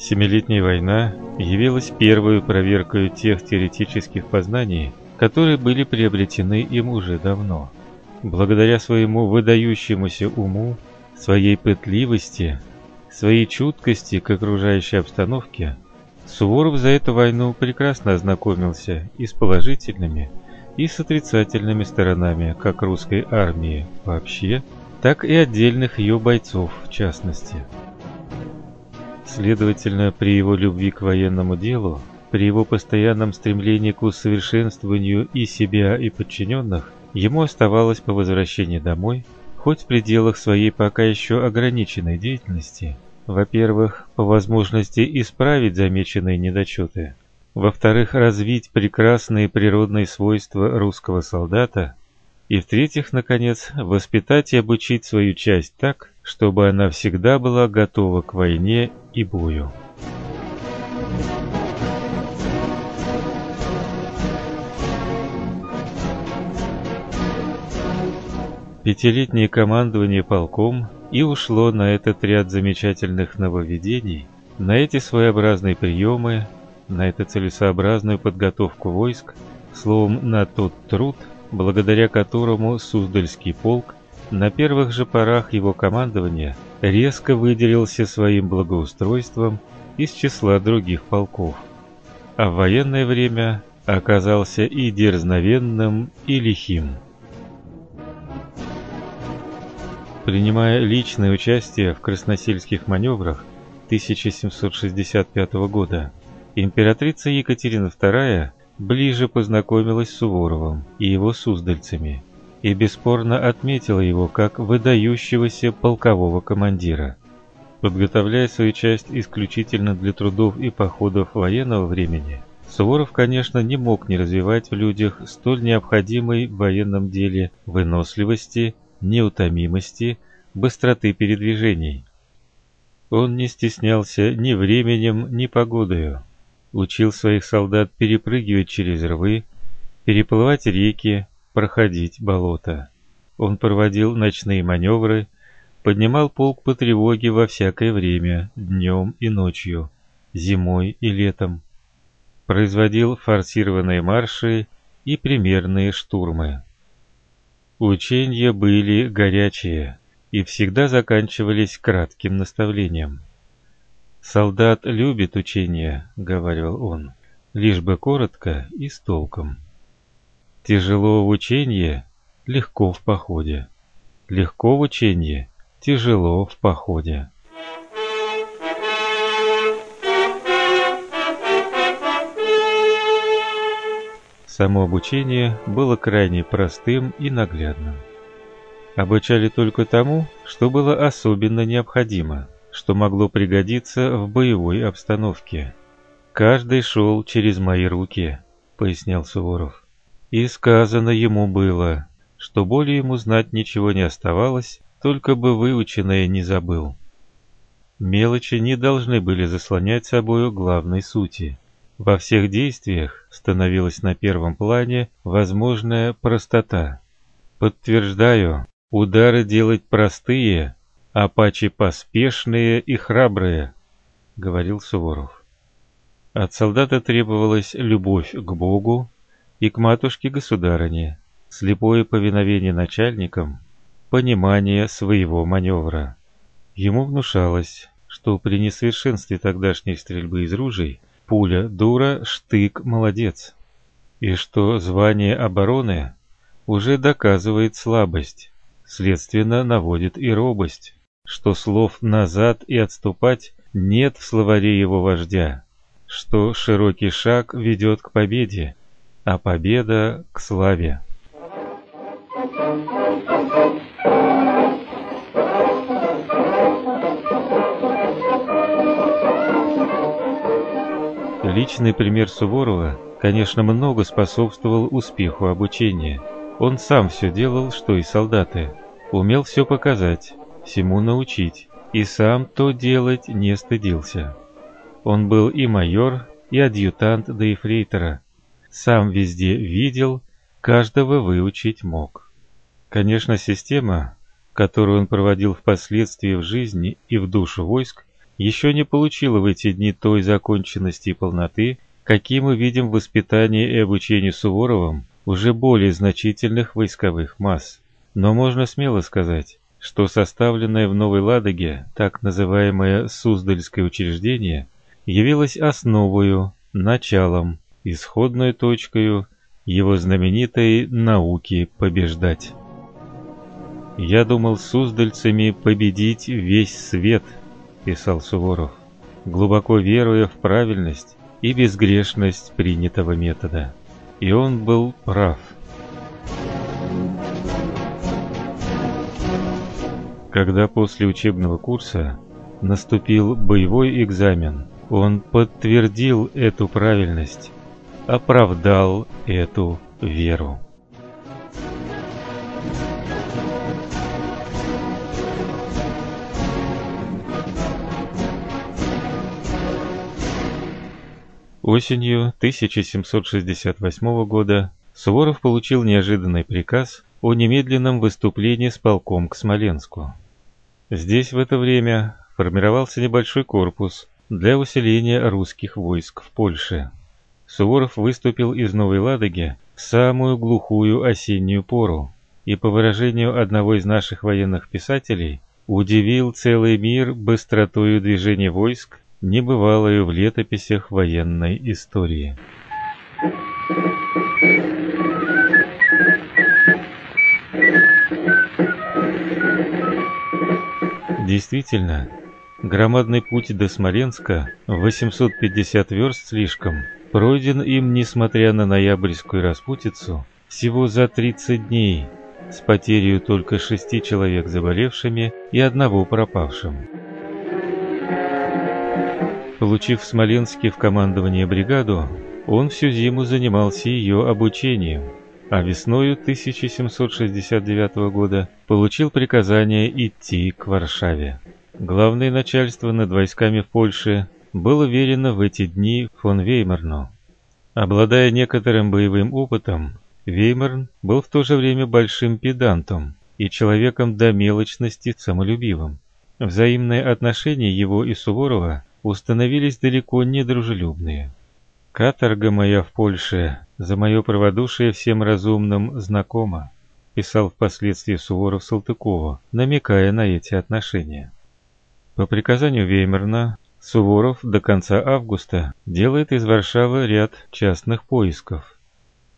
Семилетняя война явилась первой проверкой тех теоретических познаний, которые были приобретены им уже давно. Благодаря своему выдающемуся уму, своей пытливости, своей чуткости к окружающей обстановке, Суворов за эту войну прекрасно ознакомился и с положительными, и с отрицательными сторонами как русской армии вообще, так и отдельных ее бойцов в частности. Следовательно, при его любви к военному делу, при его постоянном стремлении к усовершенствованию и себя, и подчиненных, ему оставалось по возвращении домой, хоть в пределах своей пока еще ограниченной деятельности, во-первых, по возможности исправить замеченные недочеты, во-вторых, развить прекрасные природные свойства русского солдата, и в-третьих, наконец, воспитать и обучить свою часть так, чтобы она всегда была готова к войне и бою. Пятилетнее командование полком и ушло на этот ряд замечательных нововведений, на эти своеобразные приемы, на эту целесообразную подготовку войск, словом, на тот труд, благодаря которому Суздальский полк на первых же порах его командования резко выделился своим благоустройством из числа других полков, а в военное время оказался и дерзновенным, и лихим. Принимая личное участие в красносельских маневрах 1765 года, императрица Екатерина II ближе познакомилась с Суворовым и его суздальцами и бесспорно отметила его как выдающегося полкового командира. Подготовляя свою часть исключительно для трудов и походов военного времени, Суворов, конечно, не мог не развивать в людях столь необходимой в военном деле выносливости, неутомимости, быстроты передвижений. Он не стеснялся ни временем, ни погодою. Учил своих солдат перепрыгивать через рвы, переплывать реки, проходить болота. Он проводил ночные маневры, поднимал полк по тревоге во всякое время, днем и ночью, зимой и летом. Производил форсированные марши и примерные штурмы. Учения были горячие и всегда заканчивались кратким наставлением. «Солдат любит учения», — говорил он, — «лишь бы коротко и с толком». Тяжело в учении, легко в походе. Легко в учении, тяжело в походе. Само обучение было крайне простым и наглядным. Обучали только тому, что было особенно необходимо, что могло пригодиться в боевой обстановке. «Каждый шел через мои руки», — пояснял Суворов. И сказано ему было, что более ему знать ничего не оставалось, только бы выученное не забыл. Мелочи не должны были заслонять собою главной сути. Во всех действиях становилась на первом плане возможная простота. Подтверждаю, удары делать простые, а паче поспешные и храбрые, говорил Суворов. От солдата требовалась любовь к Богу, и к матушке-государыне, слепое повиновение начальникам, понимание своего маневра. Ему внушалось, что при несовершенстве тогдашней стрельбы из ружей пуля дура, штык молодец, и что звание обороны уже доказывает слабость, следственно наводит и робость, что слов назад и отступать нет в словаре его вождя, что широкий шаг ведет к победе, а победа к славе. Личный пример Суворова, конечно, много способствовал успеху обучения. Он сам все делал, что и солдаты. Умел все показать, всему научить, и сам то делать не стыдился. Он был и майор, и адъютант до ефрейтора, сам везде видел, каждого выучить мог. Конечно, система, которую он проводил впоследствии в жизни и в душу войск, еще не получила в эти дни той законченности и полноты, какие мы видим в воспитании и обучении Суворовым уже более значительных войсковых масс. Но можно смело сказать, что составленное в Новой Ладоге так называемое Суздальское учреждение явилось основою, началом, исходной точкой его знаменитой науки побеждать. «Я думал суздальцами победить весь свет», — писал Суворов, глубоко веруя в правильность и безгрешность принятого метода. И он был прав. Когда после учебного курса наступил боевой экзамен, он подтвердил эту правильность, оправдал эту веру. Осенью 1768 года Суворов получил неожиданный приказ о немедленном выступлении с полком к Смоленску. Здесь в это время формировался небольшой корпус для усиления русских войск в Польше. Суворов выступил из Новой Ладоги в самую глухую осеннюю пору и, по выражению одного из наших военных писателей, удивил целый мир быстротою движения войск небывалою в летописях военной истории. Действительно, громадный путь до Смоленска, 850 верст слишком, пройден им, несмотря на ноябрьскую распутицу, всего за 30 дней, с потерей только шести человек заболевшими и одного пропавшим. Получив в Смоленске в командование бригаду, он всю зиму занимался ее обучением, а весною 1769 года получил приказание идти к Варшаве. Главное начальство над войсками в Польше было верено в эти дни фон Веймарну. Обладая некоторым боевым опытом, Веймарн был в то же время большим педантом и человеком до мелочности самолюбивым. Взаимные отношения его и Суворова установились далеко не дружелюбные. «Каторга моя в Польше за мое праводушие всем разумным знакома», писал впоследствии Суворов Салтыкову, намекая на эти отношения. По приказанию Веймерна Суворов до конца августа делает из Варшавы ряд частных поисков.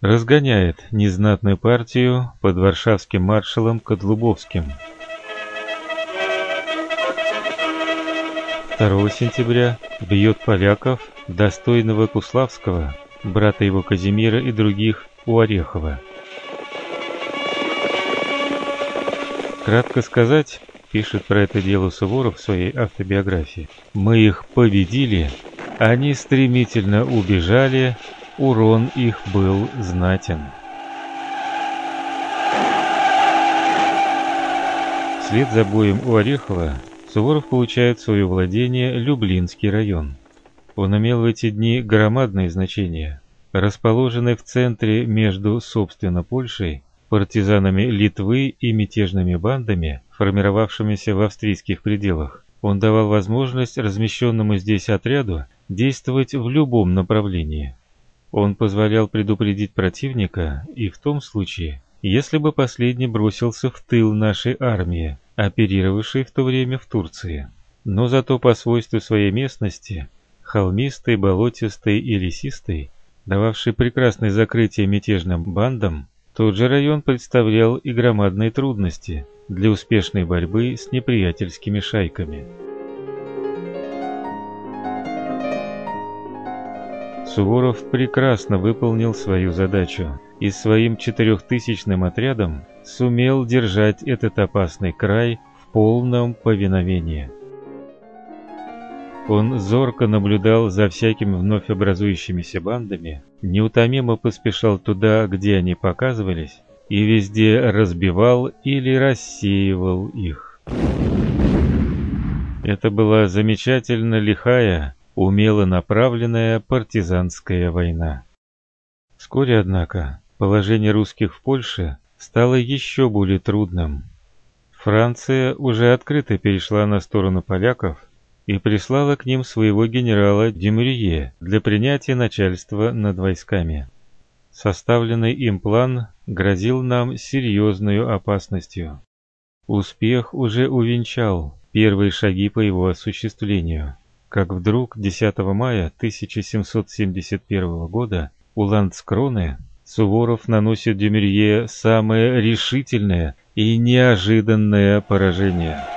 Разгоняет незнатную партию под варшавским маршалом Кодлубовским – 2 сентября бьет поляков, достойного Куславского, брата его Казимира и других у Орехова. Кратко сказать, пишет про это дело Суворов в своей автобиографии, мы их победили, они стремительно убежали, урон их был знатен. Вслед за боем у Орехова Суворов получает в свое владение Люблинский район. Он имел в эти дни громадное значение. Расположенный в центре между, собственно, Польшей, партизанами Литвы и мятежными бандами, формировавшимися в австрийских пределах, он давал возможность размещенному здесь отряду действовать в любом направлении. Он позволял предупредить противника и в том случае, если бы последний бросился в тыл нашей армии, оперировавшей в то время в Турции. Но зато по свойству своей местности, холмистой, болотистой и лесистой, дававшей прекрасное закрытие мятежным бандам, тот же район представлял и громадные трудности для успешной борьбы с неприятельскими шайками. Суворов прекрасно выполнил свою задачу и своим четырехтысячным отрядом сумел держать этот опасный край в полном повиновении. Он зорко наблюдал за всякими вновь образующимися бандами, неутомимо поспешал туда, где они показывались, и везде разбивал или рассеивал их. Это была замечательно лихая, умело направленная партизанская война. Вскоре, однако, положение русских в Польше стало еще более трудным. Франция уже открыто перешла на сторону поляков, и прислала к ним своего генерала Демурье для принятия начальства над войсками. Составленный им план грозил нам серьезной опасностью. Успех уже увенчал первые шаги по его осуществлению, как вдруг 10 мая 1771 года у Ландскроны Суворов наносит Демерье самое решительное и неожиданное поражение.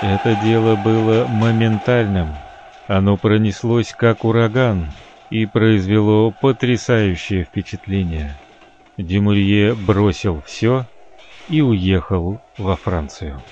Это дело было моментальным. Оно пронеслось как ураган и произвело потрясающее впечатление. Демурье бросил все и уехал во Францию.